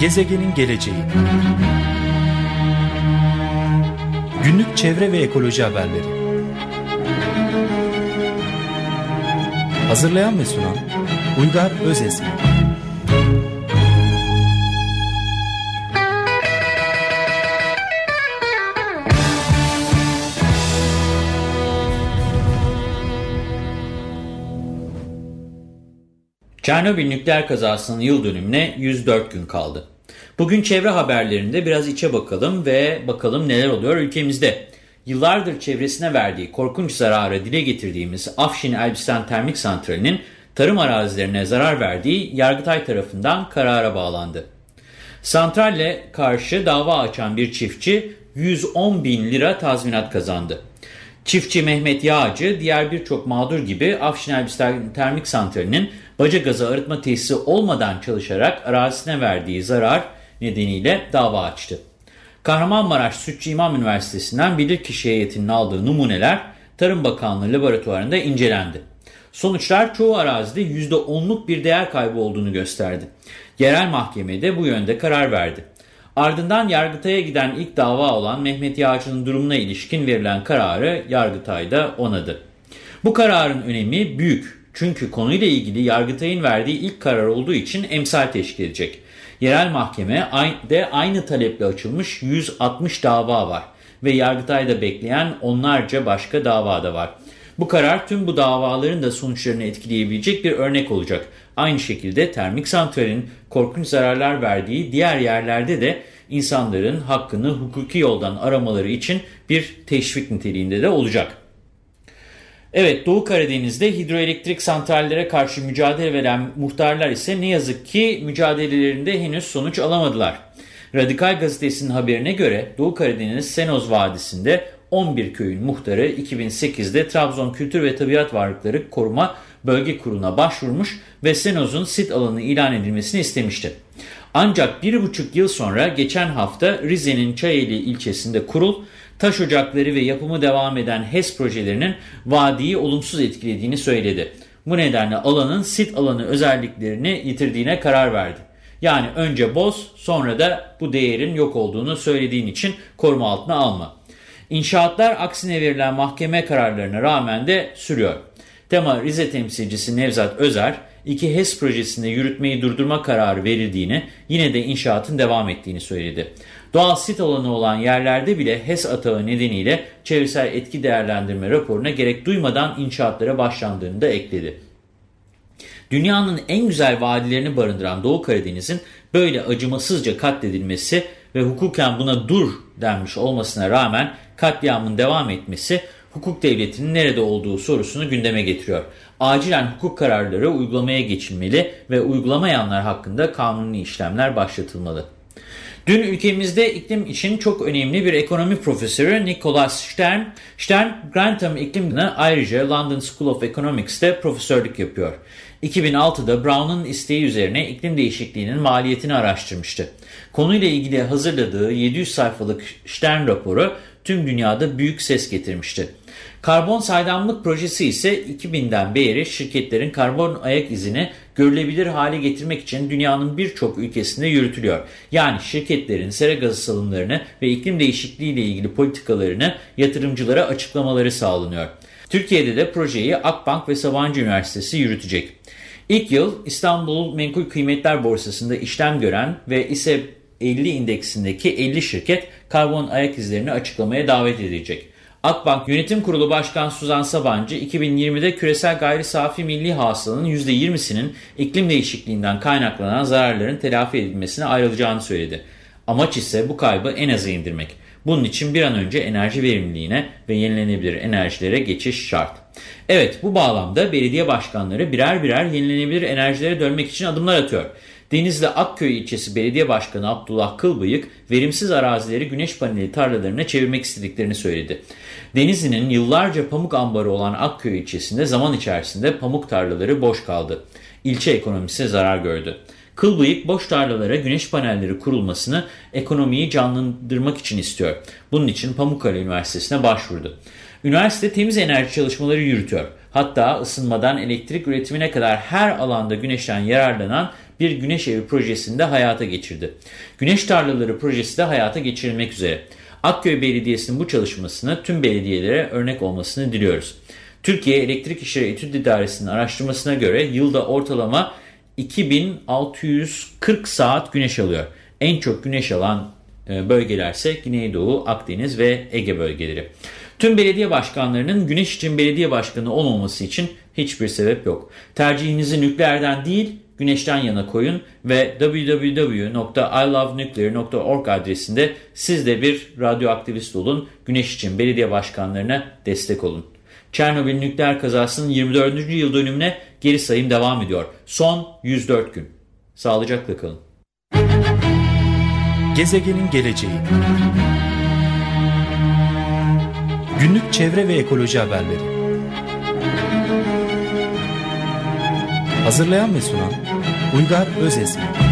Gezegenin geleceği. Günlük çevre ve ekoloji haberleri. Hazırlayan ve sunan Uygar Özesmi. Çernobil nükleer kazasının yıl dönümüne 104 gün kaldı. Bugün çevre haberlerinde biraz içe bakalım ve bakalım neler oluyor ülkemizde. Yıllardır çevresine verdiği korkunç zararı dile getirdiğimiz Afşin Elbistan Termik Santrali'nin tarım arazilerine zarar verdiği Yargıtay tarafından karara bağlandı. Santralle karşı dava açan bir çiftçi 110 bin lira tazminat kazandı. Çiftçi Mehmet Yağcı diğer birçok mağdur gibi Afşin Elbistan Termik Santrali'nin baca gazı arıtma tesisi olmadan çalışarak arazisine verdiği zarar nedeniyle dava açtı. Kahramanmaraş Sütçü İmam Üniversitesi'nden bilirkişi heyetinin aldığı numuneler Tarım Bakanlığı laboratuvarında incelendi. Sonuçlar çoğu arazide %10'luk bir değer kaybı olduğunu gösterdi. Yerel mahkemede bu yönde karar verdi. Ardından Yargıtay'a giden ilk dava olan Mehmet Yağcı'nın durumuna ilişkin verilen kararı Yargıtay'da onadı. Bu kararın önemi büyük. Çünkü konuyla ilgili Yargıtay'ın verdiği ilk karar olduğu için emsal teşkil edecek. Yerel mahkeme de aynı taleple açılmış 160 dava var ve Yargıtay'da bekleyen onlarca başka dava da var. Bu karar tüm bu davaların da sonuçlarını etkileyebilecek bir örnek olacak. Aynı şekilde termik santralin korkunç zararlar verdiği diğer yerlerde de insanların hakkını hukuki yoldan aramaları için bir teşvik niteliğinde de olacak. Evet Doğu Karadeniz'de hidroelektrik santrallere karşı mücadele veren muhtarlar ise ne yazık ki mücadelelerinde henüz sonuç alamadılar. Radikal Gazetesi'nin haberine göre Doğu Karadeniz Senoz Vadisi'nde 11 köyün muhtarı 2008'de Trabzon Kültür ve Tabiat Varlıkları Koruma Bölge Kurulu'na başvurmuş ve Senoz'un sit alanı ilan edilmesini istemişti. Ancak bir buçuk yıl sonra geçen hafta Rize'nin Çayeli ilçesinde kurul, taş ocakları ve yapımı devam eden HES projelerinin vadiyi olumsuz etkilediğini söyledi. Bu nedenle alanın sit alanı özelliklerini yitirdiğine karar verdi. Yani önce boz sonra da bu değerin yok olduğunu söylediğin için koruma altına alma. İnşaatlar aksine verilen mahkeme kararlarına rağmen de sürüyor. Tema Rize temsilcisi Nevzat Özer, iki HES projesinde yürütmeyi durdurma kararı verildiğini, yine de inşaatın devam ettiğini söyledi. Doğal sit alanı olan yerlerde bile HES atağı nedeniyle çevresel etki değerlendirme raporuna gerek duymadan inşaatlara başlandığını da ekledi. Dünyanın en güzel vadilerini barındıran Doğu Karadeniz'in böyle acımasızca katledilmesi ve hukuken buna dur denmiş olmasına rağmen katliamın devam etmesi hukuk devletinin nerede olduğu sorusunu gündeme getiriyor. Acilen hukuk kararları uygulamaya geçilmeli ve uygulamayanlar hakkında kanuni işlemler başlatılmalı. Dün ülkemizde iklim için çok önemli bir ekonomi profesörü Nicholas Stern, Stern Grantham iklimine ayrıca London School of Economics'te profesörlük yapıyor. 2006'da Brown'un isteği üzerine iklim değişikliğinin maliyetini araştırmıştı. Konuyla ilgili hazırladığı 700 sayfalık Stern raporu tüm dünyada büyük ses getirmişti. Karbon saydamlık projesi ise 2000'den beri şirketlerin karbon ayak izini görülebilir hale getirmek için dünyanın birçok ülkesinde yürütülüyor. Yani şirketlerin sera gazı salımlarını ve iklim değişikliği ile ilgili politikalarını yatırımcılara açıklamaları sağlanıyor. Türkiye'de de projeyi Akbank ve Sabancı Üniversitesi yürütecek. İlk yıl İstanbul Menkul Kıymetler Borsası'nda işlem gören ve ise 50 indeksindeki 50 şirket karbon ayak izlerini açıklamaya davet edilecek. Akbank Yönetim Kurulu Başkan Suzan Sabancı 2020'de küresel gayri safi milli hasılanın %20'sinin iklim değişikliğinden kaynaklanan zararların telafi edilmesine ayrılacağını söyledi. Amaç ise bu kaybı en aza indirmek. Bunun için bir an önce enerji verimliliğine ve yenilenebilir enerjilere geçiş şart. Evet bu bağlamda belediye başkanları birer birer yenilenebilir enerjilere dönmek için adımlar atıyor. Denizli Akköy ilçesi belediye başkanı Abdullah Kılbıyık verimsiz arazileri güneş paneli tarlalarına çevirmek istediklerini söyledi. Denizli'nin yıllarca pamuk ambarı olan Akköy ilçesinde zaman içerisinde pamuk tarlaları boş kaldı. İlçe ekonomisi zarar gördü. Kılbıyık boş tarlalara güneş panelleri kurulmasını ekonomiyi canlandırmak için istiyor. Bunun için Pamukkale Üniversitesi'ne başvurdu. Üniversite temiz enerji çalışmaları yürütüyor. Hatta ısınmadan elektrik üretimine kadar her alanda güneşten yararlanan bir güneş evi projesini de hayata geçirdi. Güneş tarlaları projesi de hayata geçirilmek üzere. Akköy Belediyesi'nin bu çalışmasını tüm belediyelere örnek olmasını diliyoruz. Türkiye Elektrik İşleri Etüt İdaresi'nin araştırmasına göre yılda ortalama 2640 saat güneş alıyor. En çok güneş alan e, bölgelerse Güneydoğu, Akdeniz ve Ege bölgeleri. Tüm belediye başkanlarının güneş için belediye başkanı olmaması için hiçbir sebep yok. Tercihinizi nükleerden değil, güneşten yana koyun ve www.ilovenuclear.org adresinde siz de bir radyoaktivist olun, güneş için belediye başkanlarına destek olun. Çernobil nükleer kazasının 24. yıl dönümüne geri sayım devam ediyor. Son 104 gün. Sağlıcakla kalın. Gezegenin geleceği Günlük çevre ve ekoloji haberleri Hazırlayan ve sunan Uygar Özesmi